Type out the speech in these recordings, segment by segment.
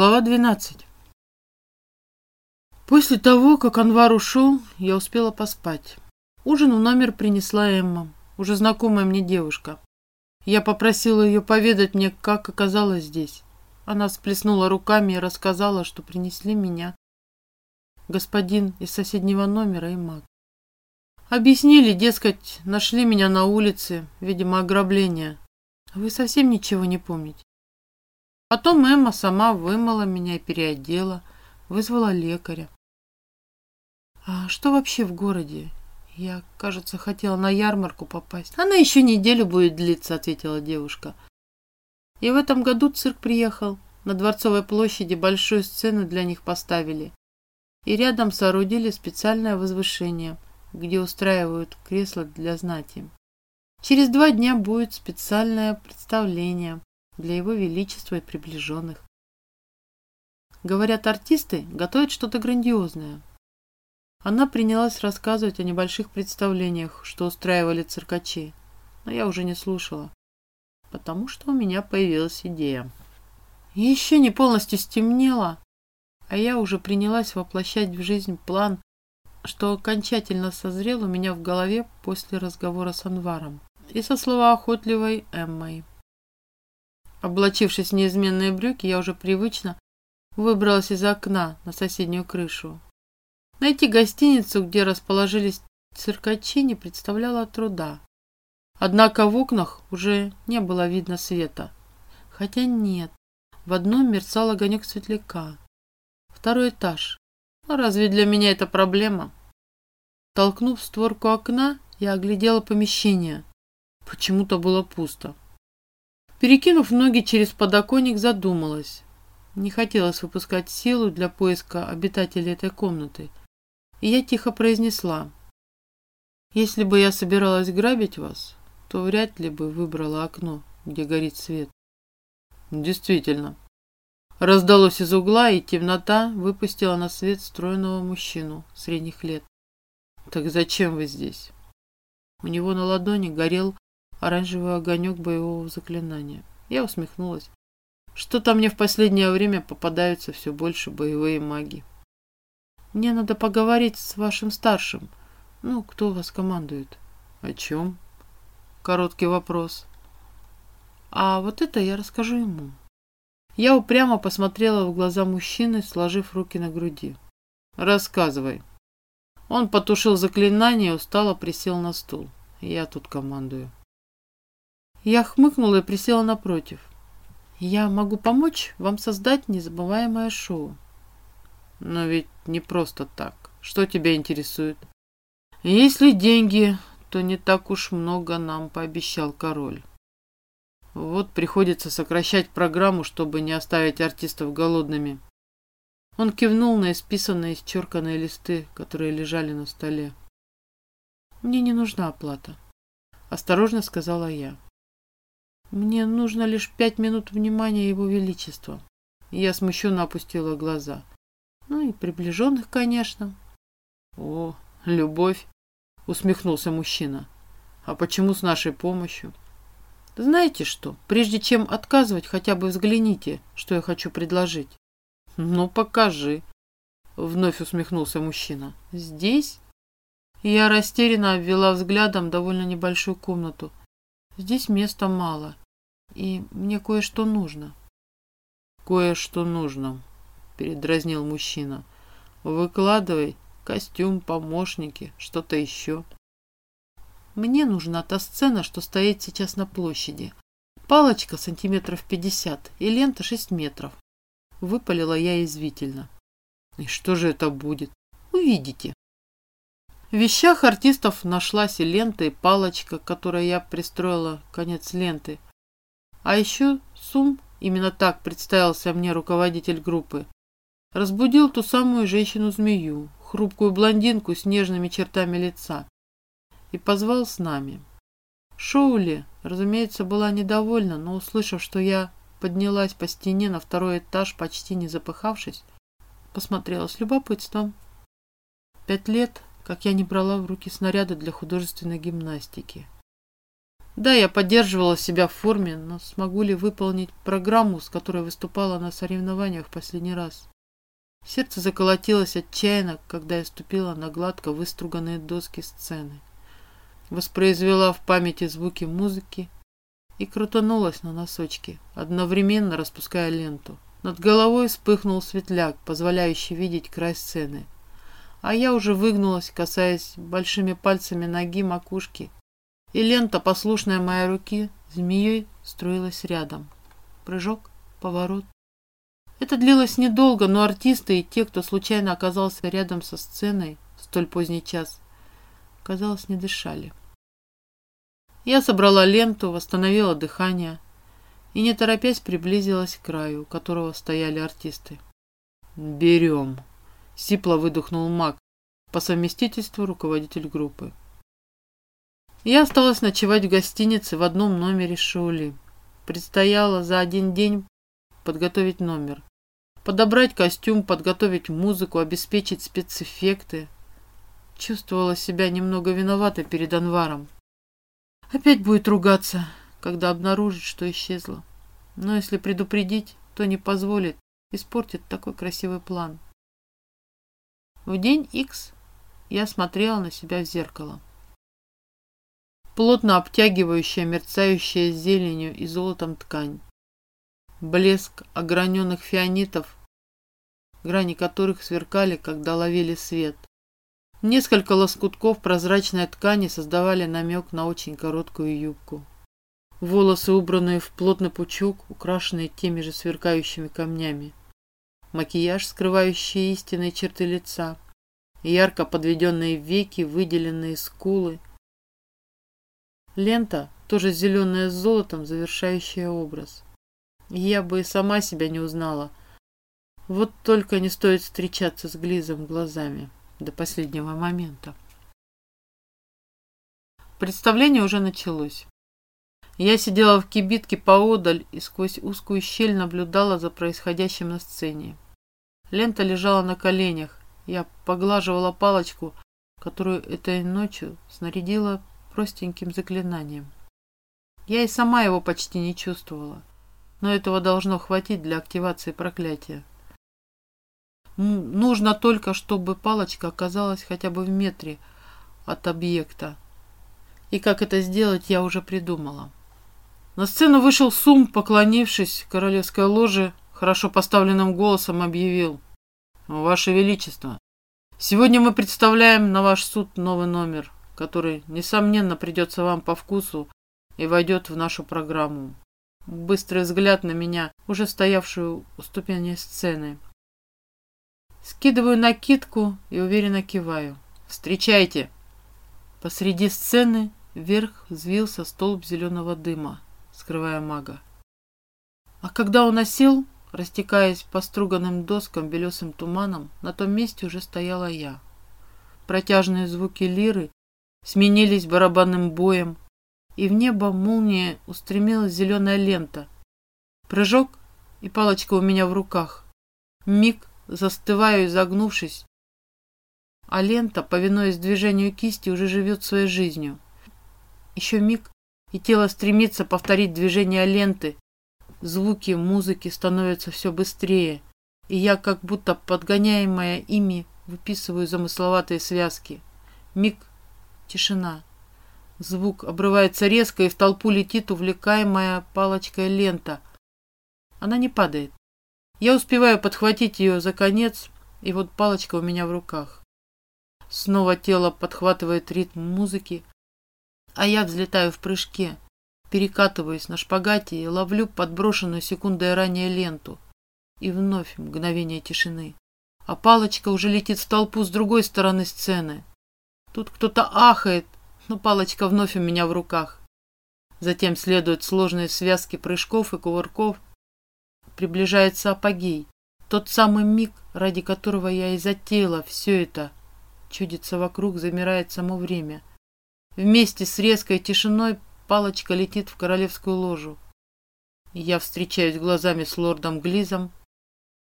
Глава 12 После того, как Анвар ушел, я успела поспать. Ужин в номер принесла Эмма, уже знакомая мне девушка. Я попросила ее поведать мне, как оказалась здесь. Она всплеснула руками и рассказала, что принесли меня господин из соседнего номера и маг. Объяснили, дескать, нашли меня на улице, видимо, ограбление. Вы совсем ничего не помните? Потом Эмма сама вымыла меня и переодела, вызвала лекаря. А что вообще в городе? Я, кажется, хотела на ярмарку попасть. Она еще неделю будет длиться, ответила девушка. И в этом году цирк приехал. На Дворцовой площади большую сцену для них поставили. И рядом соорудили специальное возвышение, где устраивают кресла для знати. Через два дня будет специальное представление для его величества и приближенных. Говорят, артисты готовят что-то грандиозное. Она принялась рассказывать о небольших представлениях, что устраивали циркачи, но я уже не слушала, потому что у меня появилась идея. еще не полностью стемнело, а я уже принялась воплощать в жизнь план, что окончательно созрел у меня в голове после разговора с Анваром и со словоохотливой Эммой. Облачившись в неизменные брюки, я уже привычно выбралась из окна на соседнюю крышу. Найти гостиницу, где расположились циркачи, не представляло труда. Однако в окнах уже не было видно света. Хотя нет, в одном мерцал огонек светляка. Второй этаж. Но ну, разве для меня это проблема? Толкнув створку окна, я оглядела помещение. Почему-то было пусто. Перекинув ноги через подоконник, задумалась. Не хотелось выпускать силу для поиска обитателей этой комнаты. И я тихо произнесла. Если бы я собиралась грабить вас, то вряд ли бы выбрала окно, где горит свет. Действительно. Раздалось из угла, и темнота выпустила на свет стройного мужчину средних лет. Так зачем вы здесь? У него на ладони горел оранжевый огонек боевого заклинания. Я усмехнулась. Что-то мне в последнее время попадаются все больше боевые маги. Мне надо поговорить с вашим старшим. Ну, кто вас командует? О чем? Короткий вопрос. А вот это я расскажу ему. Я упрямо посмотрела в глаза мужчины, сложив руки на груди. Рассказывай. Он потушил заклинание, устало присел на стул. Я тут командую. Я хмыкнула и присела напротив. Я могу помочь вам создать незабываемое шоу. Но ведь не просто так. Что тебя интересует? Если деньги, то не так уж много нам пообещал король. Вот приходится сокращать программу, чтобы не оставить артистов голодными. Он кивнул на исписанные, исчерканные листы, которые лежали на столе. «Мне не нужна оплата», — осторожно сказала я. Мне нужно лишь пять минут внимания Его Величества. Я смущенно опустила глаза. Ну и приближенных, конечно. О, любовь, усмехнулся мужчина. А почему с нашей помощью? Знаете что, прежде чем отказывать, хотя бы взгляните, что я хочу предложить. Ну, покажи. Вновь усмехнулся мужчина. Здесь? Я растерянно обвела взглядом довольно небольшую комнату. Здесь места мало и мне кое-что нужно. Кое-что нужно, передразнил мужчина. Выкладывай костюм, помощники, что-то еще. Мне нужна та сцена, что стоит сейчас на площади. Палочка сантиметров пятьдесят и лента шесть метров. Выпалила я извительно. И что же это будет? Увидите. В вещах артистов нашлась и лента, и палочка, которой я пристроила конец ленты – а еще Сум, именно так представился мне руководитель группы, разбудил ту самую женщину-змею, хрупкую блондинку с нежными чертами лица, и позвал с нами. Шоули, разумеется, была недовольна, но, услышав, что я поднялась по стене на второй этаж, почти не запыхавшись, посмотрела с любопытством. Пять лет, как я не брала в руки снаряды для художественной гимнастики. Да, я поддерживала себя в форме, но смогу ли выполнить программу, с которой выступала на соревнованиях последний раз? Сердце заколотилось отчаянно, когда я ступила на гладко выструганные доски сцены. Воспроизвела в памяти звуки музыки и крутанулась на носочки, одновременно распуская ленту. Над головой вспыхнул светляк, позволяющий видеть край сцены. А я уже выгнулась, касаясь большими пальцами ноги макушки, и лента, послушная моей руки, змеей струилась рядом. Прыжок, поворот, это длилось недолго, но артисты и те, кто случайно оказался рядом со сценой в столь поздний час, казалось, не дышали. Я собрала ленту, восстановила дыхание и, не торопясь, приблизилась к краю, у которого стояли артисты. «Берем!» — сипло выдохнул маг, по совместительству руководитель группы. Я осталась ночевать в гостинице в одном номере Шаули. Предстояло за один день подготовить номер. Подобрать костюм, подготовить музыку, обеспечить спецэффекты. Чувствовала себя немного виноватой перед Анваром. Опять будет ругаться, когда обнаружит, что исчезла. Но если предупредить, то не позволит, испортит такой красивый план. В день X я смотрела на себя в зеркало. Плотно обтягивающая, мерцающая зеленью и золотом ткань блеск ограненных фианитов, грани которых сверкали, когда ловили свет. Несколько лоскутков прозрачной ткани создавали намек на очень короткую юбку. Волосы, убранные в плотный пучок, украшенные теми же сверкающими камнями. Макияж, скрывающий истинные черты лица. Ярко подведенные веки, выделенные скулы. Лента, тоже зеленая с золотом, завершающая образ. Я бы и сама себя не узнала. Вот только не стоит встречаться с Глизом глазами до последнего момента. Представление уже началось. Я сидела в кибитке поодаль и сквозь узкую щель наблюдала за происходящим на сцене. Лента лежала на коленях. Я поглаживала палочку, которую этой ночью снарядила простеньким заклинанием. Я и сама его почти не чувствовала но этого должно хватить для активации проклятия. Нужно только, чтобы палочка оказалась хотя бы в метре от объекта. И как это сделать, я уже придумала. На сцену вышел Сум, поклонившись королевской ложе, хорошо поставленным голосом объявил. «Ваше Величество, сегодня мы представляем на ваш суд новый номер, который, несомненно, придется вам по вкусу и войдет в нашу программу. Быстрый взгляд на меня, уже стоявшую у ступени сцены. Скидываю накидку и уверенно киваю. «Встречайте!» Посреди сцены вверх взвился столб зеленого дыма, скрывая мага. А когда он осел, растекаясь по струганным доскам белесым туманом, на том месте уже стояла я. Протяжные звуки лиры сменились барабанным боем, и в небо молния устремилась зеленая лента. Прыжок, и палочка у меня в руках. Миг, застываю, изогнувшись, а лента, повинуясь движению кисти, уже живет своей жизнью. Еще миг, и тело стремится повторить движение ленты. Звуки музыки становятся все быстрее, и я, как будто подгоняемая ими, выписываю замысловатые связки. Миг, тишина. Звук обрывается резко, и в толпу летит увлекаемая палочкой лента. Она не падает. Я успеваю подхватить ее за конец, и вот палочка у меня в руках. Снова тело подхватывает ритм музыки, а я взлетаю в прыжке, перекатываюсь на шпагате и ловлю подброшенную секундой ранее ленту. И вновь мгновение тишины. А палочка уже летит в толпу с другой стороны сцены. Тут кто-то ахает, но палочка вновь у меня в руках. Затем следуют сложные связки прыжков и кувырков. Приближается апогей. Тот самый миг, ради которого я и затеяла все это. Чудится вокруг, замирает само время. Вместе с резкой тишиной палочка летит в королевскую ложу. Я встречаюсь глазами с лордом Глизом,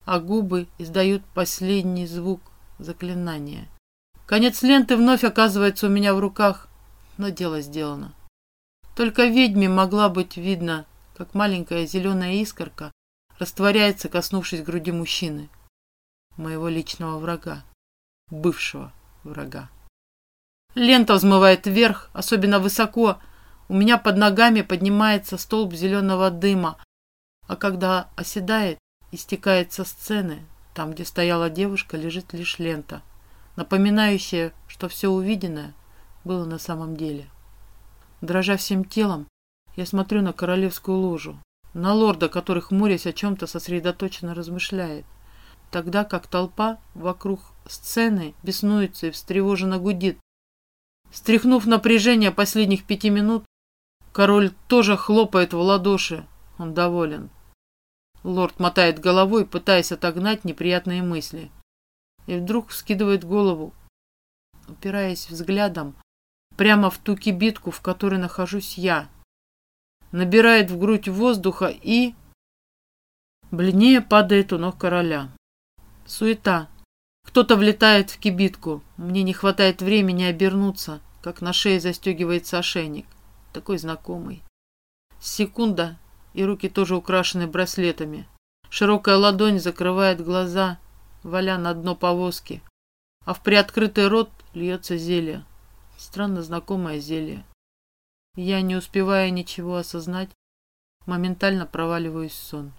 а губы издают последний звук заклинания. Конец ленты вновь оказывается у меня в руках, но дело сделано. Только ведьме могла быть видно, как маленькая зеленая искорка растворяется, коснувшись груди мужчины, моего личного врага, бывшего врага. Лента взмывает вверх, особенно высоко. У меня под ногами поднимается столб зеленого дыма, а когда оседает, истекает со сцены, там, где стояла девушка, лежит лишь лента, напоминающая, что все увиденное было на самом деле. Дрожа всем телом, я смотрю на королевскую ложу, на лорда, который, хмурясь о чем-то, сосредоточенно размышляет, тогда как толпа вокруг сцены беснуется и встревоженно гудит. Стряхнув напряжение последних пяти минут, король тоже хлопает в ладоши. Он доволен. Лорд мотает головой, пытаясь отогнать неприятные мысли. И вдруг вскидывает голову, упираясь взглядом прямо в ту кибитку, в которой нахожусь я. Набирает в грудь воздуха и... Бледнее падает у ног короля. Суета. Кто-то влетает в кибитку. Мне не хватает времени обернуться, как на шее застегивается ошейник. Такой знакомый. Секунда, и руки тоже украшены браслетами. Широкая ладонь закрывает глаза, валя на дно повозки, а в приоткрытый рот льется зелье. Странно знакомое зелье. Я, не успевая ничего осознать, моментально проваливаюсь в сон.